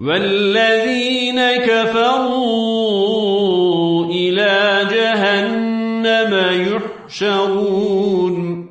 والذين كفروا إلى جهنم يحشرون